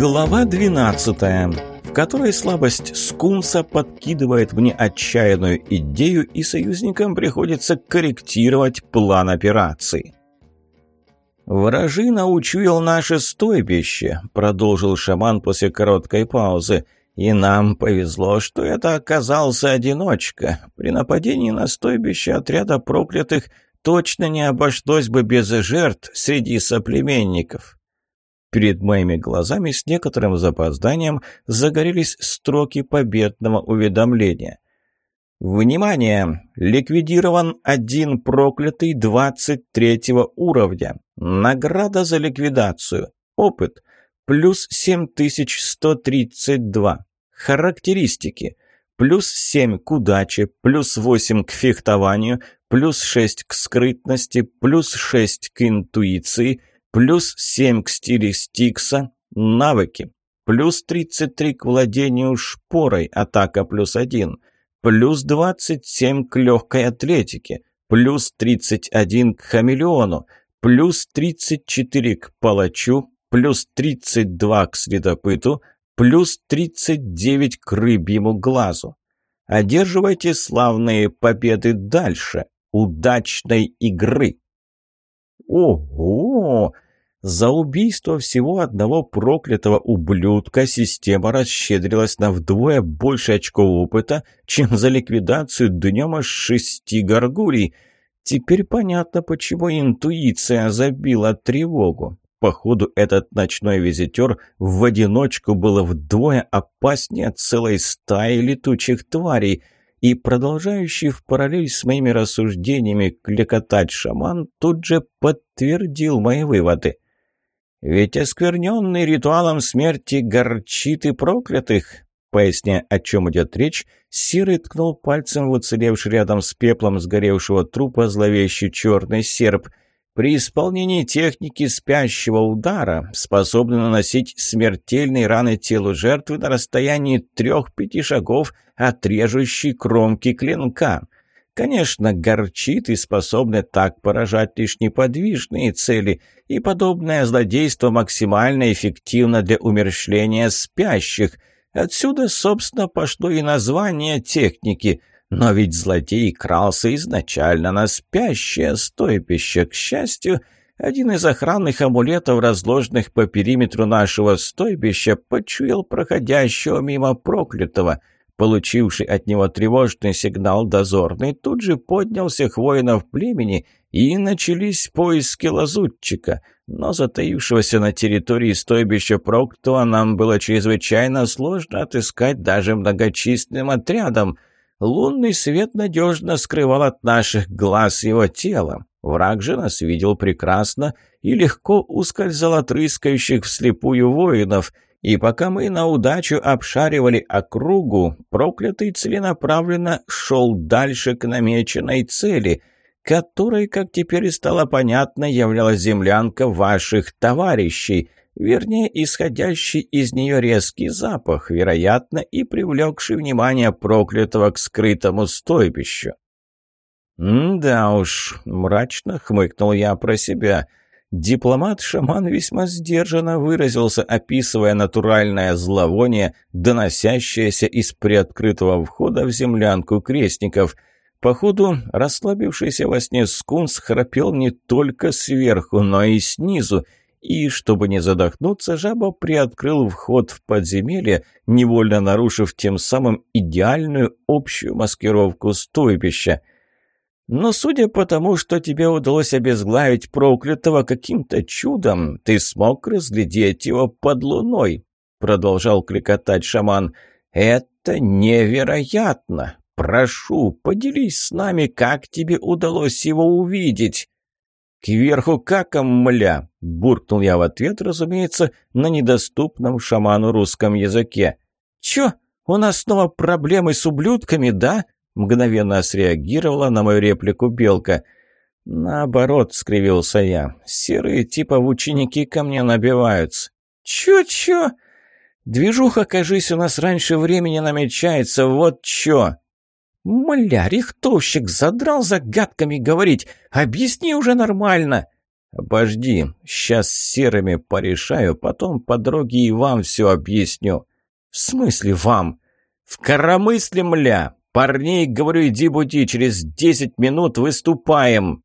Глава 12, в которой слабость скунса подкидывает мне отчаянную идею, и союзникам приходится корректировать план операции. «Вражина учуял наше стойбище», — продолжил шаман после короткой паузы. «И нам повезло, что это оказался одиночка. При нападении на стойбище отряда проклятых точно не обошлось бы без жертв среди соплеменников». Перед моими глазами с некоторым запозданием загорелись строки победного уведомления. «Внимание! Ликвидирован один проклятый 23 уровня. Награда за ликвидацию. Опыт. Плюс 7132. Характеристики. Плюс 7 к удаче, плюс 8 к фехтованию, плюс 6 к скрытности, плюс 6 к интуиции, плюс 7 к стилистикса, навыки, плюс 33 к владению шпорой, атака плюс 1, плюс 27 к легкой атлетике, плюс 31 к хамелеону, плюс 34 к палачу, плюс 32 к следопыту, плюс 39 к рыбьему глазу. Одерживайте славные победы дальше. Удачной игры! Ого! За убийство всего одного проклятого ублюдка система расщедрилась на вдвое больше очков опыта, чем за ликвидацию днем аж шести горгулей. Теперь понятно, почему интуиция забила тревогу. Походу, этот ночной визитер в одиночку был вдвое опаснее целой стаи летучих тварей – и продолжающий в параллель с моими рассуждениями клекотать шаман тут же подтвердил мои выводы. «Ведь оскверненный ритуалом смерти горчит и проклятых», Поясняя, о чем идет речь, Серый ткнул пальцем в уцелевший рядом с пеплом сгоревшего трупа зловещий черный серп. При исполнении техники спящего удара способны наносить смертельные раны телу жертвы на расстоянии трех-пяти шагов от режущей кромки клинка. Конечно, горчит и способны так поражать лишь неподвижные цели, и подобное злодейство максимально эффективно для умерщвления спящих. Отсюда, собственно, пошло и название техники. Но ведь злодей крался изначально на спящее стойбище. К счастью, один из охранных амулетов, разложенных по периметру нашего стойбища, почуял проходящего мимо проклятого. Получивший от него тревожный сигнал дозорный тут же поднял всех воинов племени, и начались поиски лазутчика. Но затаившегося на территории стойбища проклятого нам было чрезвычайно сложно отыскать даже многочисленным отрядом — Лунный свет надежно скрывал от наших глаз его тело. Враг же нас видел прекрасно и легко ускользал от рыскающих вслепую воинов. И пока мы на удачу обшаривали округу, проклятый целенаправленно шел дальше к намеченной цели, которой, как теперь стало понятно, являлась землянка ваших товарищей — Вернее, исходящий из нее резкий запах, вероятно, и привлекший внимание проклятого к скрытому стойбищу. «Да уж», — мрачно хмыкнул я про себя. Дипломат-шаман весьма сдержанно выразился, описывая натуральное зловоние, доносящееся из приоткрытого входа в землянку крестников. Походу, расслабившийся во сне скунс храпел не только сверху, но и снизу — и, чтобы не задохнуться, жаба приоткрыл вход в подземелье, невольно нарушив тем самым идеальную общую маскировку стойбища. Но судя по тому, что тебе удалось обезглавить проклятого каким-то чудом, ты смог разглядеть его под луной, продолжал кликотать шаман. Это невероятно! Прошу, поделись с нами, как тебе удалось его увидеть. «Кверху каком, мля!» – буркнул я в ответ, разумеется, на недоступном шаману русском языке. «Чё, у нас снова проблемы с ублюдками, да?» – мгновенно среагировала на мою реплику Белка. «Наоборот», – скривился я, – «серые типа в ученики ко мне набиваются». «Чё-чё?» «Движуха, кажись, у нас раньше времени намечается, вот чё!» «Мля, рихтовщик задрал загадками говорить! Объясни уже нормально!» «Обожди, сейчас с серыми порешаю, потом по дороге и вам все объясню». «В смысле вам?» «В коромысле, мля! Парней, говорю, иди буди, через десять минут выступаем!»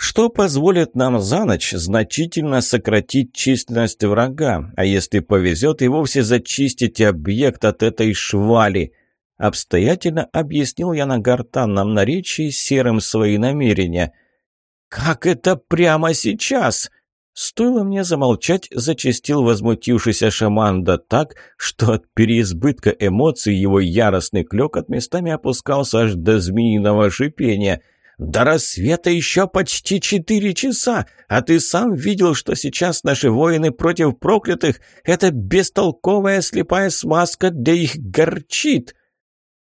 что позволит нам за ночь значительно сократить численность врага, а если повезет и вовсе зачистить объект от этой швали. Обстоятельно объяснил я на гортанном наречии серым свои намерения. «Как это прямо сейчас?» Стоило мне замолчать, зачастил возмутившийся шаман да так, что от переизбытка эмоций его яростный клёкот местами опускался аж до змеиного шипения – до рассвета еще почти четыре часа, а ты сам видел, что сейчас наши воины против проклятых — это бестолковая слепая смазка для их горчит.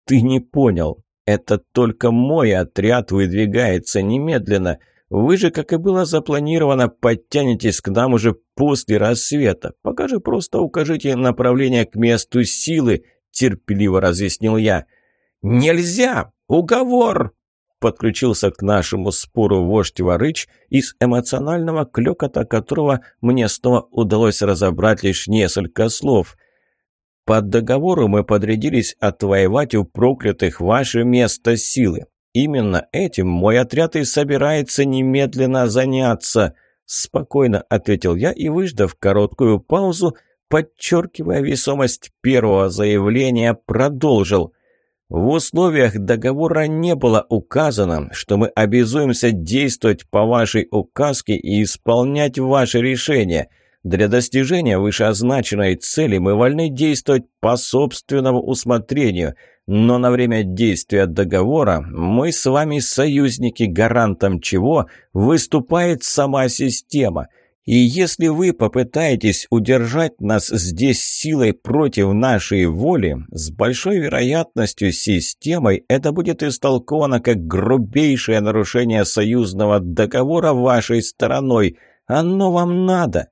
Ты не понял. Это только мой отряд выдвигается немедленно. Вы же, как и было запланировано, подтянетесь к нам уже после рассвета. Пока же просто укажите направление к месту силы, терпеливо разъяснил я. «Нельзя! Уговор!» подключился к нашему спору вождь Варыч, из эмоционального клёкота которого мне снова удалось разобрать лишь несколько слов. «Под договору мы подрядились отвоевать у проклятых ваше место силы. Именно этим мой отряд и собирается немедленно заняться», – спокойно ответил я и, выждав короткую паузу, подчеркивая весомость первого заявления, продолжил – в условиях договора не было указано, что мы обязуемся действовать по вашей указке и исполнять ваши решения. Для достижения вышеозначенной цели мы вольны действовать по собственному усмотрению, но на время действия договора мы с вами союзники, гарантом чего выступает сама система – и если вы попытаетесь удержать нас здесь силой против нашей воли, с большой вероятностью системой это будет истолковано как грубейшее нарушение союзного договора вашей стороной. Оно вам надо.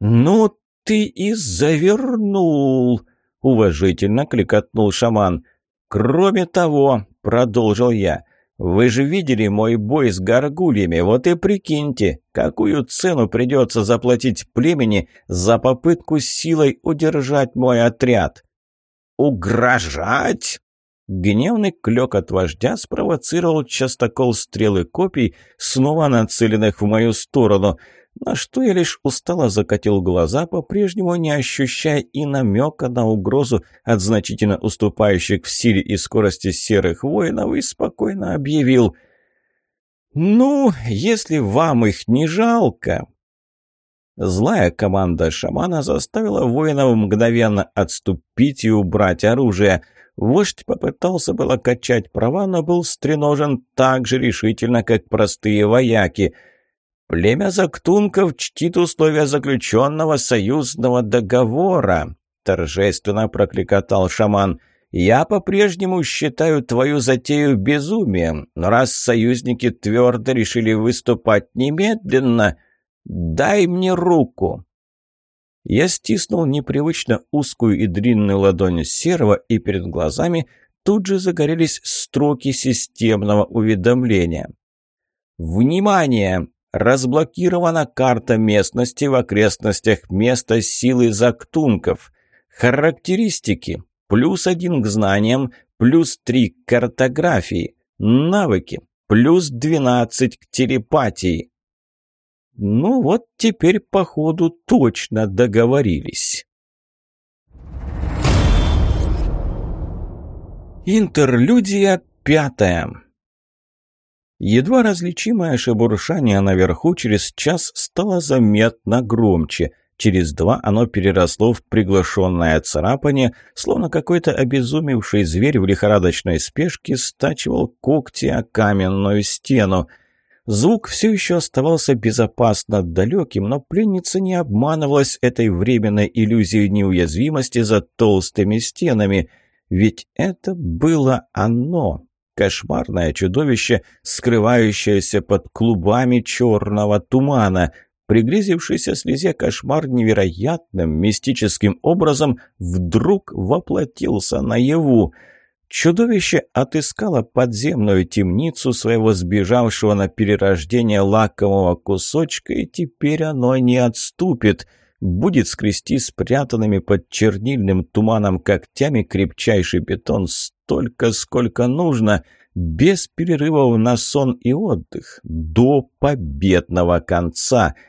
«Ну ты и завернул!» — уважительно кликотнул шаман. «Кроме того», — продолжил я, — вы же видели мой бой с горгульями, вот и прикиньте, какую цену придется заплатить племени за попытку силой удержать мой отряд. «Угрожать?» Гневный клёк от вождя спровоцировал частокол стрелы копий, снова нацеленных в мою сторону – на что я лишь устало закатил глаза, по-прежнему не ощущая и намека на угрозу от значительно уступающих в силе и скорости серых воинов, и спокойно объявил «Ну, если вам их не жалко...» Злая команда шамана заставила воинов мгновенно отступить и убрать оружие. Вождь попытался было качать права, но был стреножен так же решительно, как простые вояки – «Племя Зактунков чтит условия заключенного союзного договора», – торжественно прокликотал шаман. «Я по-прежнему считаю твою затею безумием, но раз союзники твердо решили выступать немедленно, дай мне руку». Я стиснул непривычно узкую и длинную ладонь серого, и перед глазами тут же загорелись строки системного уведомления. «Внимание! Разблокирована карта местности в окрестностях места силы Зактунков. Характеристики. Плюс один к знаниям, плюс три к картографии. Навыки. Плюс двенадцать к телепатии. Ну вот теперь, походу, точно договорились. Интерлюдия пятая. Едва различимое шебуршание наверху через час стало заметно громче. Через два оно переросло в приглашенное царапание, словно какой-то обезумевший зверь в лихорадочной спешке стачивал когти о каменную стену. Звук все еще оставался безопасно далеким, но пленница не обманывалась этой временной иллюзией неуязвимости за толстыми стенами. Ведь это было оно, Кошмарное чудовище, скрывающееся под клубами черного тумана. Пригрезившийся слезе кошмар невероятным мистическим образом вдруг воплотился наяву. Чудовище отыскало подземную темницу своего сбежавшего на перерождение лакомого кусочка, и теперь оно не отступит. Будет скрести спрятанными под чернильным туманом когтями крепчайший бетон столько, сколько нужно, без перерывов на сон и отдых, до победного конца —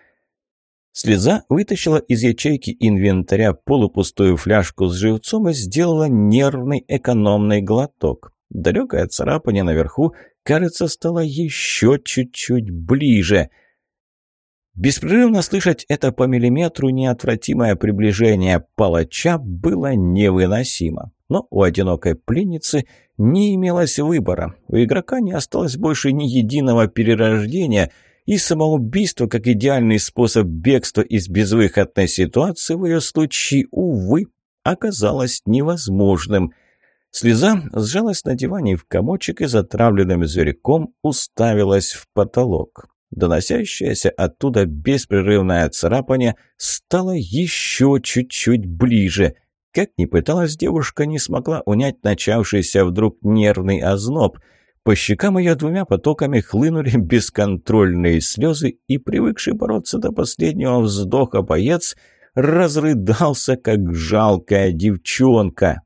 Слеза вытащила из ячейки инвентаря полупустую фляжку с живцом и сделала нервный экономный глоток. Далекое царапание наверху, кажется, стало еще чуть-чуть ближе. Беспрерывно слышать это по миллиметру неотвратимое приближение палача было невыносимо. Но у одинокой пленницы не имелось выбора. У игрока не осталось больше ни единого перерождения — и самоубийство как идеальный способ бегства из безвыходной ситуации в ее случае, увы, оказалось невозможным. Слеза сжалась на диване в комочек и затравленным зверьком уставилась в потолок. Доносящееся оттуда беспрерывное царапание стало еще чуть-чуть ближе. Как ни пыталась девушка, не смогла унять начавшийся вдруг нервный озноб – по щекам ее двумя потоками хлынули бесконтрольные слезы, и привыкший бороться до последнего вздоха боец разрыдался, как жалкая девчонка.